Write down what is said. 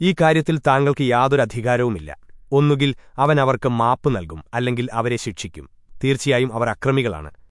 ഈ കാര്യത്തിൽ താങ്കൾക്ക് യാതൊരു അധികാരവുമില്ല. ഒന്നുകിൽ അവൻ അവർക്ക് മാപ്പ് നൽകും അല്ലെങ്കിൽ അവരെ ശിക്ഷിക്കും. തീർച്ചയായും അവർ അക്രമികളാണ്.